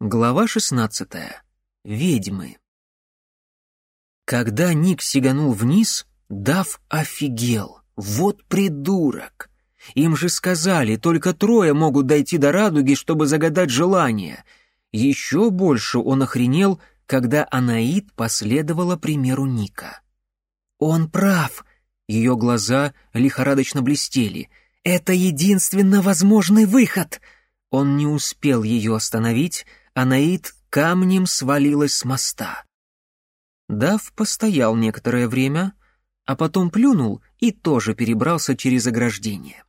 Глава шестнадцатая. Ведьмы. Когда Ник сиганул вниз, Дав офигел. Вот придурок! Им же сказали, только трое могут дойти до радуги, чтобы загадать желание. Еще больше он охренел, когда Анаит последовала примеру Ника. «Он прав!» Ее глаза лихорадочно блестели. «Это единственно возможный выход!» Он не успел ее остановить, Анаит камнем свалилась с моста. Дав постоял некоторое время, а потом плюнул и тоже перебрался через ограждение.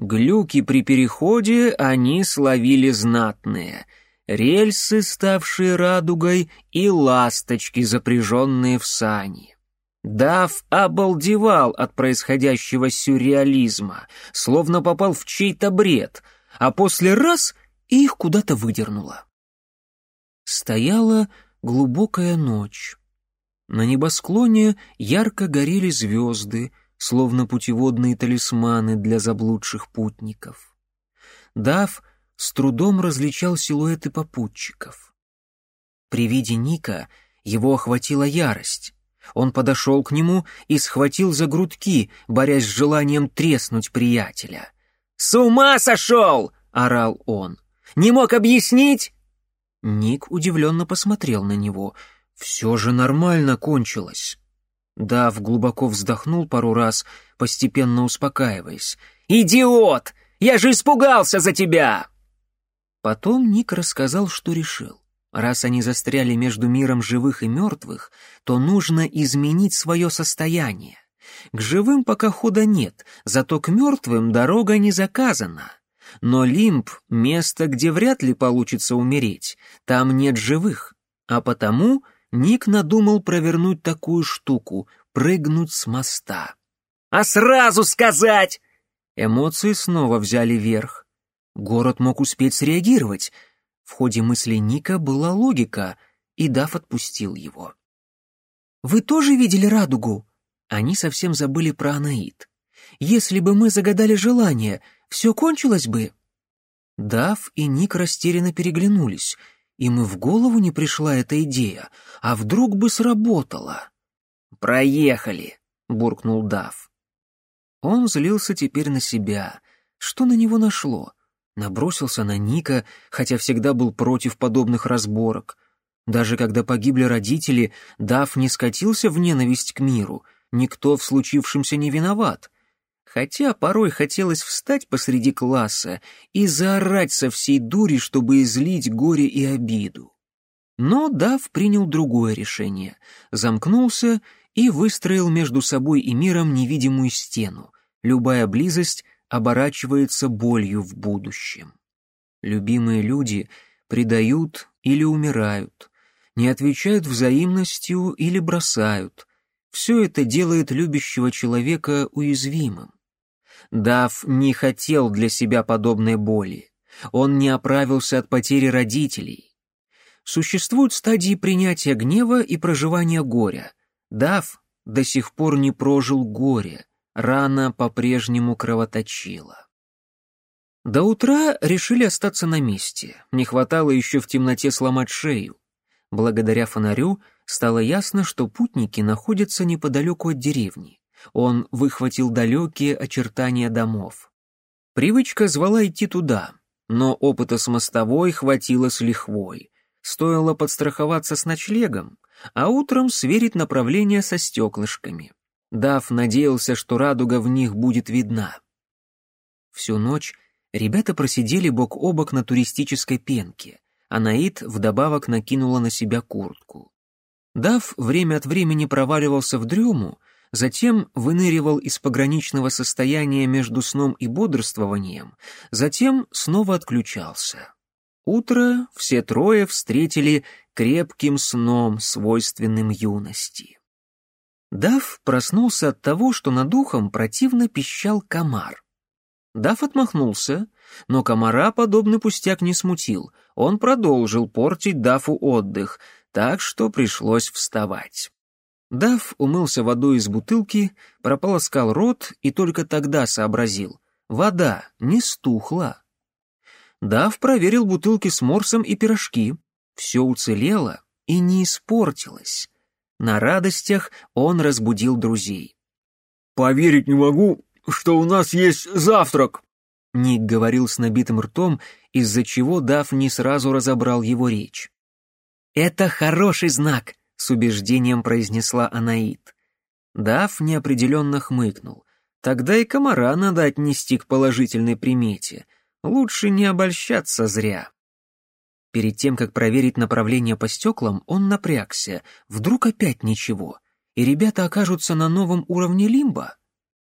Глюки при переходе они словили знатные. Рельсы, ставшие радугой, и ласточки, запряженные в сани. Дав обалдевал от происходящего сюрреализма, словно попал в чей-то бред, а после раз — и их куда-то выдернуло. Стояла глубокая ночь. На небосклоне ярко горели звезды, словно путеводные талисманы для заблудших путников. Дав с трудом различал силуэты попутчиков. При виде Ника его охватила ярость. Он подошел к нему и схватил за грудки, борясь с желанием треснуть приятеля. «С ума сошел!» — орал он. Не мог объяснить?» Ник удивленно посмотрел на него. «Все же нормально кончилось». Дав глубоко вздохнул пару раз, постепенно успокаиваясь. «Идиот! Я же испугался за тебя!» Потом Ник рассказал, что решил. Раз они застряли между миром живых и мертвых, то нужно изменить свое состояние. К живым пока хода нет, зато к мертвым дорога не заказана. Но Лимб — место, где вряд ли получится умереть, там нет живых, а потому Ник надумал провернуть такую штуку — прыгнуть с моста. «А сразу сказать!» Эмоции снова взяли верх. Город мог успеть среагировать. В ходе мысли Ника была логика, и Даф отпустил его. «Вы тоже видели радугу?» Они совсем забыли про Анаит. «Если бы мы загадали желание, все кончилось бы». Дав и Ник растерянно переглянулись. Им и в голову не пришла эта идея, а вдруг бы сработала. «Проехали», — буркнул Дав. Он злился теперь на себя. Что на него нашло? Набросился на Ника, хотя всегда был против подобных разборок. Даже когда погибли родители, Дав не скатился в ненависть к миру. Никто в случившемся не виноват хотя порой хотелось встать посреди класса и заорать со всей дури, чтобы излить горе и обиду. Но Дав принял другое решение, замкнулся и выстроил между собой и миром невидимую стену. Любая близость оборачивается болью в будущем. Любимые люди предают или умирают, не отвечают взаимностью или бросают. Все это делает любящего человека уязвимым. Дав не хотел для себя подобной боли. Он не оправился от потери родителей. Существуют стадии принятия гнева и проживания горя. Дав до сих пор не прожил горе, рана по-прежнему кровоточила. До утра решили остаться на месте, не хватало еще в темноте сломать шею. Благодаря фонарю стало ясно, что путники находятся неподалеку от деревни. Он выхватил далекие очертания домов. Привычка звала идти туда, но опыта с мостовой хватило с лихвой. Стоило подстраховаться с ночлегом, а утром сверить направление со стеклышками. Дав надеялся, что радуга в них будет видна. Всю ночь ребята просидели бок о бок на туристической пенке, а Наид вдобавок накинула на себя куртку. Дав время от времени проваливался в дрему, затем выныривал из пограничного состояния между сном и бодрствованием, затем снова отключался. Утро все трое встретили крепким сном, свойственным юности. Дав проснулся от того, что над ухом противно пищал комар. Дав отмахнулся, но комара подобный пустяк не смутил. Он продолжил портить Дафу отдых, так что пришлось вставать. Дав умылся водой из бутылки, прополоскал рот и только тогда сообразил. Вода не стухла. Дав проверил бутылки с морсом и пирожки. Все уцелело и не испортилось. На радостях он разбудил друзей. «Поверить не могу, что у нас есть завтрак!» Ник говорил с набитым ртом, из-за чего Дав не сразу разобрал его речь. «Это хороший знак», — с убеждением произнесла Анаит. Дав неопределенно хмыкнул. «Тогда и комара надо отнести к положительной примете. Лучше не обольщаться зря». Перед тем, как проверить направление по стеклам, он напрягся. Вдруг опять ничего, и ребята окажутся на новом уровне лимба?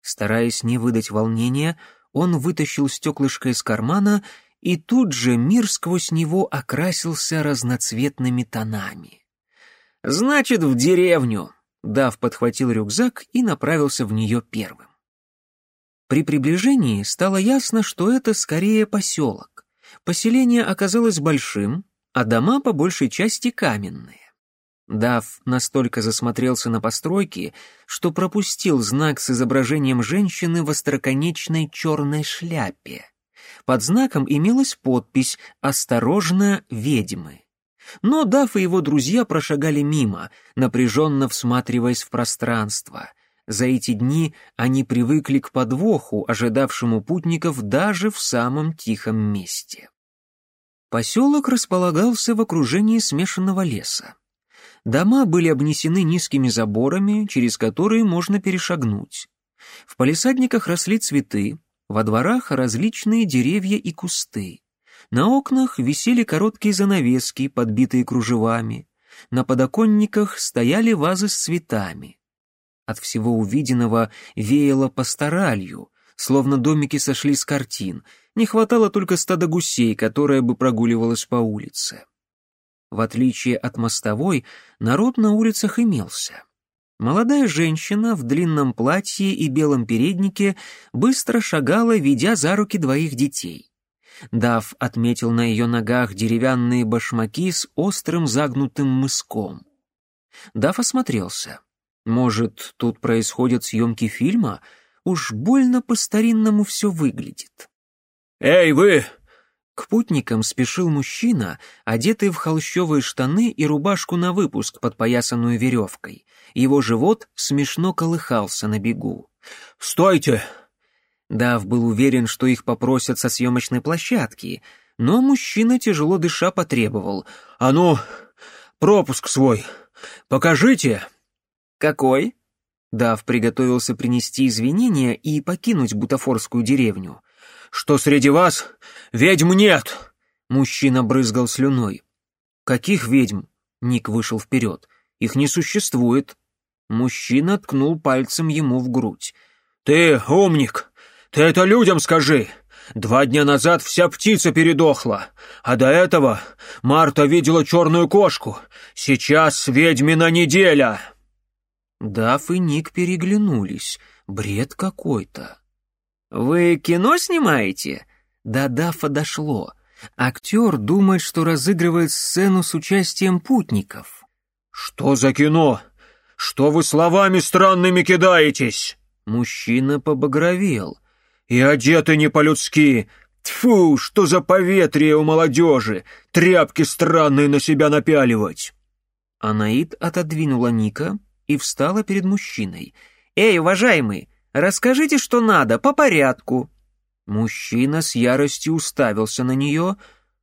Стараясь не выдать волнения, он вытащил стеклышко из кармана, и тут же мир сквозь него окрасился разноцветными тонами. «Значит, в деревню!» Дав подхватил рюкзак и направился в нее первым. При приближении стало ясно, что это скорее поселок. Поселение оказалось большим, а дома по большей части каменные. Дав настолько засмотрелся на постройки, что пропустил знак с изображением женщины в остроконечной черной шляпе. Под знаком имелась подпись «Осторожно, ведьмы». Но Дав и его друзья прошагали мимо, напряженно всматриваясь в пространство. За эти дни они привыкли к подвоху, ожидавшему путников даже в самом тихом месте. Поселок располагался в окружении смешанного леса. Дома были обнесены низкими заборами, через которые можно перешагнуть. В палисадниках росли цветы, во дворах различные деревья и кусты. На окнах висели короткие занавески, подбитые кружевами. На подоконниках стояли вазы с цветами. От всего увиденного веяло пасторалью, словно домики сошли с картин. Не хватало только стада гусей, которое бы прогуливалось по улице. В отличие от мостовой, народ на улицах имелся. Молодая женщина в длинном платье и белом переднике быстро шагала, ведя за руки двоих детей. Дав отметил на ее ногах деревянные башмаки с острым загнутым мыском. Дав осмотрелся. Может, тут происходят съемки фильма? Уж больно по-старинному все выглядит. «Эй, вы! К путникам спешил мужчина, одетый в холщовые штаны и рубашку на выпуск, подпоясанную веревкой. Его живот смешно колыхался на бегу. «Стойте!» Дав был уверен, что их попросят со съемочной площадки, но мужчина, тяжело дыша, потребовал. «А ну, пропуск свой, покажите!» «Какой?» Дав приготовился принести извинения и покинуть бутафорскую деревню что среди вас ведьм нет!» Мужчина брызгал слюной. «Каких ведьм?» Ник вышел вперед. «Их не существует». Мужчина ткнул пальцем ему в грудь. «Ты умник! Ты это людям скажи! Два дня назад вся птица передохла, а до этого Марта видела черную кошку. Сейчас ведьмина неделя!» Даф и Ник переглянулись. Бред какой-то. «Вы кино снимаете?» До Дафа дошло. Актер думает, что разыгрывает сцену с участием путников. «Что за кино? Что вы словами странными кидаетесь?» Мужчина побагровел. «И одеты не по-людски. Тьфу, что за поветрие у молодежи! Тряпки странные на себя напяливать!» Анаид отодвинула Ника и встала перед мужчиной. «Эй, уважаемый, Расскажите, что надо, по порядку». Мужчина с яростью уставился на нее,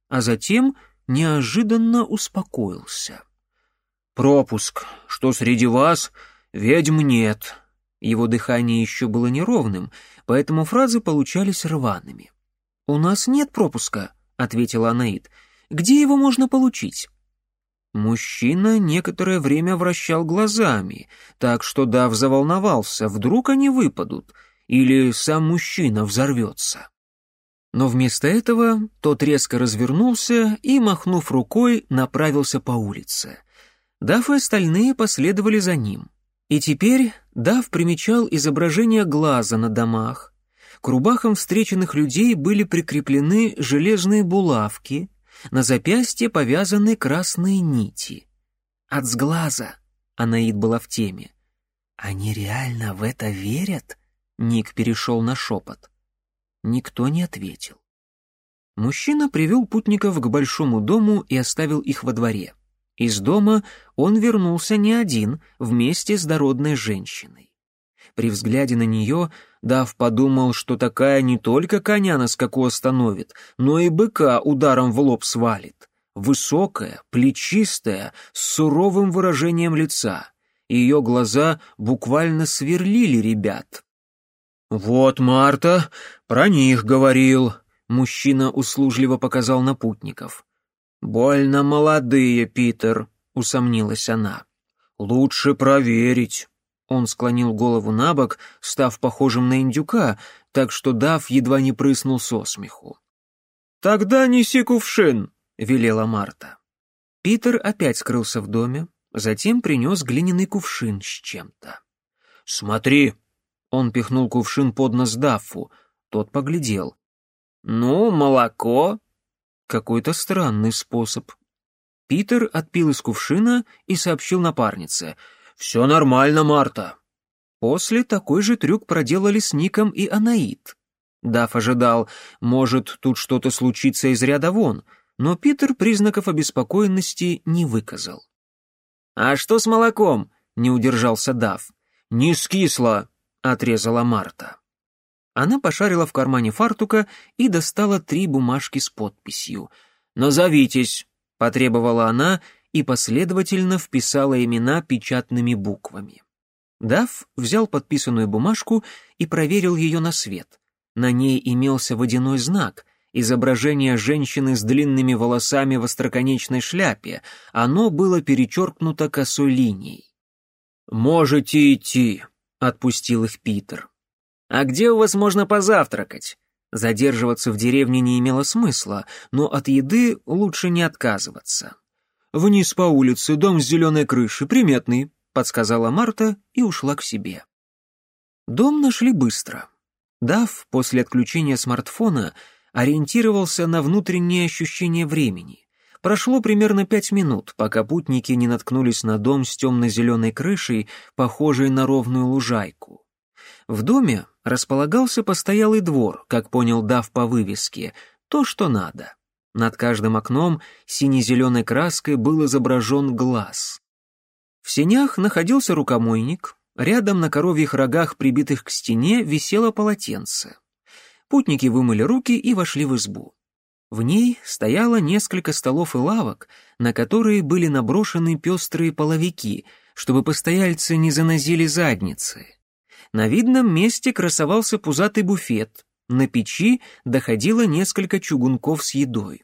а затем неожиданно успокоился. «Пропуск, что среди вас ведьм нет». Его дыхание еще было неровным, поэтому фразы получались рваными. «У нас нет пропуска», — ответила Анаит. «Где его можно получить?» Мужчина некоторое время вращал глазами, так что Дав заволновался, вдруг они выпадут, или сам мужчина взорвется. Но вместо этого тот резко развернулся и, махнув рукой, направился по улице. Дав и остальные последовали за ним. И теперь Дав примечал изображение глаза на домах. К рубахам встреченных людей были прикреплены железные булавки — на запястье повязаны красные нити. От сглаза Анаид была в теме. «Они реально в это верят?» Ник перешел на шепот. Никто не ответил. Мужчина привел путников к большому дому и оставил их во дворе. Из дома он вернулся не один, вместе с дородной женщиной. При взгляде на нее Дав подумал, что такая не только коня на скаку остановит, но и быка ударом в лоб свалит. Высокая, плечистая, с суровым выражением лица. Ее глаза буквально сверлили ребят. «Вот, Марта, про них говорил», — мужчина услужливо показал на путников. «Больно молодые, Питер», — усомнилась она. «Лучше проверить». Он склонил голову на бок, став похожим на индюка, так что Дав едва не прыснул со смеху. «Тогда неси кувшин», — велела Марта. Питер опять скрылся в доме, затем принес глиняный кувшин с чем-то. «Смотри!» — он пихнул кувшин под нос Даффу. Тот поглядел. «Ну, молоко?» Какой-то странный способ. Питер отпил из кувшина и сообщил напарнице. «Все нормально, Марта». После такой же трюк проделали с Ником и Анаит. Даф ожидал, может, тут что-то случится из ряда вон, но Питер признаков обеспокоенности не выказал. «А что с молоком?» — не удержался Даф. «Не скисло», — отрезала Марта. Она пошарила в кармане фартука и достала три бумажки с подписью. «Назовитесь», — потребовала она и последовательно вписала имена печатными буквами. Дав взял подписанную бумажку и проверил ее на свет. На ней имелся водяной знак — изображение женщины с длинными волосами в остроконечной шляпе. Оно было перечеркнуто косой линией. «Можете идти», — отпустил их Питер. «А где у вас можно позавтракать?» Задерживаться в деревне не имело смысла, но от еды лучше не отказываться. «Вниз по улице, дом с зеленой крышей, приметный», — подсказала Марта и ушла к себе. Дом нашли быстро. Дав после отключения смартфона ориентировался на внутреннее ощущение времени. Прошло примерно пять минут, пока путники не наткнулись на дом с темно-зеленой крышей, похожей на ровную лужайку. В доме располагался постоялый двор, как понял Дав по вывеске, то, что надо. Над каждым окном сине-зеленой краской был изображен глаз. В сенях находился рукомойник, рядом на коровьих рогах, прибитых к стене, висело полотенце. Путники вымыли руки и вошли в избу. В ней стояло несколько столов и лавок, на которые были наброшены пестрые половики, чтобы постояльцы не занозили задницы. На видном месте красовался пузатый буфет, на печи доходило несколько чугунков с едой.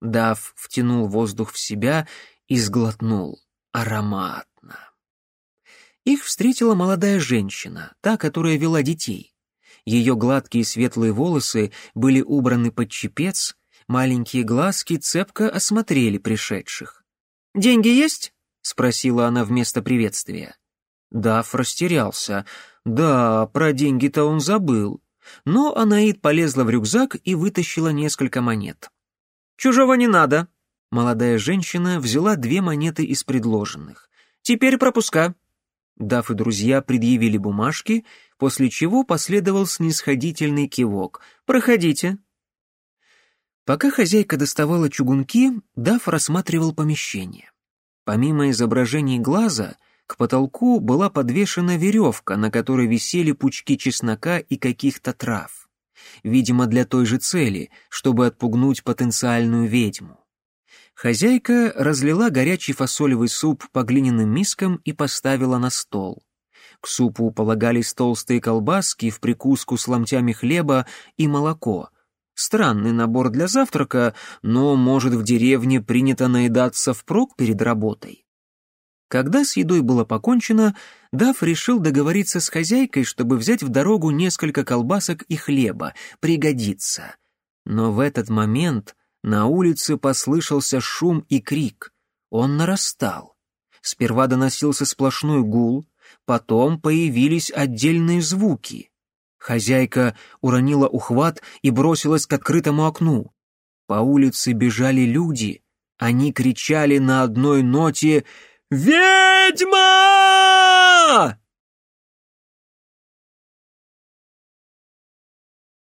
Дав втянул воздух в себя и сглотнул. Ароматно. Их встретила молодая женщина, та, которая вела детей. Ее гладкие светлые волосы были убраны под чепец, маленькие глазки цепко осмотрели пришедших. «Деньги есть?» — спросила она вместо приветствия. Дав растерялся — да, про деньги-то он забыл. Но Анаид полезла в рюкзак и вытащила несколько монет. «Чужого не надо». Молодая женщина взяла две монеты из предложенных. «Теперь пропуска». Дав и друзья предъявили бумажки, после чего последовал снисходительный кивок. «Проходите». Пока хозяйка доставала чугунки, Дав рассматривал помещение. Помимо изображений глаза — к потолку была подвешена веревка, на которой висели пучки чеснока и каких-то трав. Видимо, для той же цели, чтобы отпугнуть потенциальную ведьму. Хозяйка разлила горячий фасолевый суп по глиняным мискам и поставила на стол. К супу полагались толстые колбаски в прикуску с ломтями хлеба и молоко. Странный набор для завтрака, но, может, в деревне принято наедаться впрок перед работой. Когда с едой было покончено, Даф решил договориться с хозяйкой, чтобы взять в дорогу несколько колбасок и хлеба, пригодится. Но в этот момент на улице послышался шум и крик. Он нарастал. Сперва доносился сплошной гул, потом появились отдельные звуки. Хозяйка уронила ухват и бросилась к открытому окну. По улице бежали люди. Они кричали на одной ноте «Ведьма!»